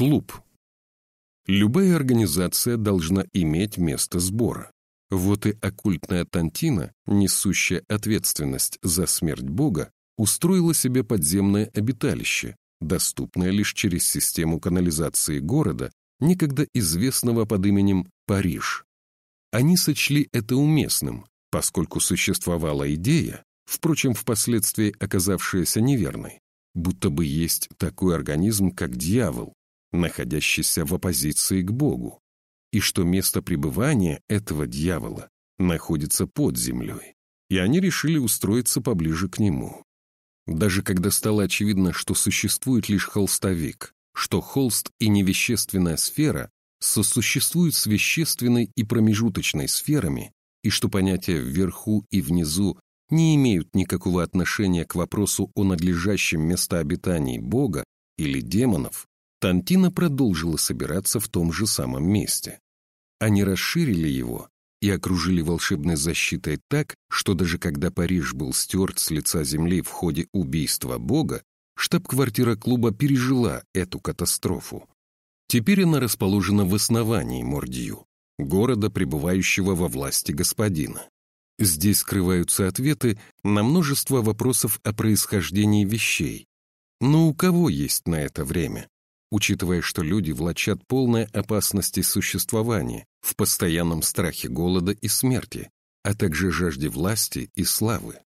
Клуб. Любая организация должна иметь место сбора. Вот и оккультная Тантина, несущая ответственность за смерть Бога, устроила себе подземное обиталище, доступное лишь через систему канализации города, некогда известного под именем Париж. Они сочли это уместным, поскольку существовала идея, впрочем, впоследствии оказавшаяся неверной, будто бы есть такой организм, как дьявол, находящийся в оппозиции к Богу, и что место пребывания этого дьявола находится под землей, и они решили устроиться поближе к нему. Даже когда стало очевидно, что существует лишь холстовик, что холст и невещественная сфера сосуществуют с вещественной и промежуточной сферами, и что понятия вверху и внизу не имеют никакого отношения к вопросу о надлежащем местообитании Бога или демонов, Тантина продолжила собираться в том же самом месте. Они расширили его и окружили волшебной защитой так, что даже когда Париж был стерт с лица земли в ходе убийства Бога, штаб-квартира клуба пережила эту катастрофу. Теперь она расположена в основании Мордью, города, пребывающего во власти господина. Здесь скрываются ответы на множество вопросов о происхождении вещей. Но у кого есть на это время? Учитывая, что люди влачат полной опасности существования, в постоянном страхе голода и смерти, а также жажде власти и славы.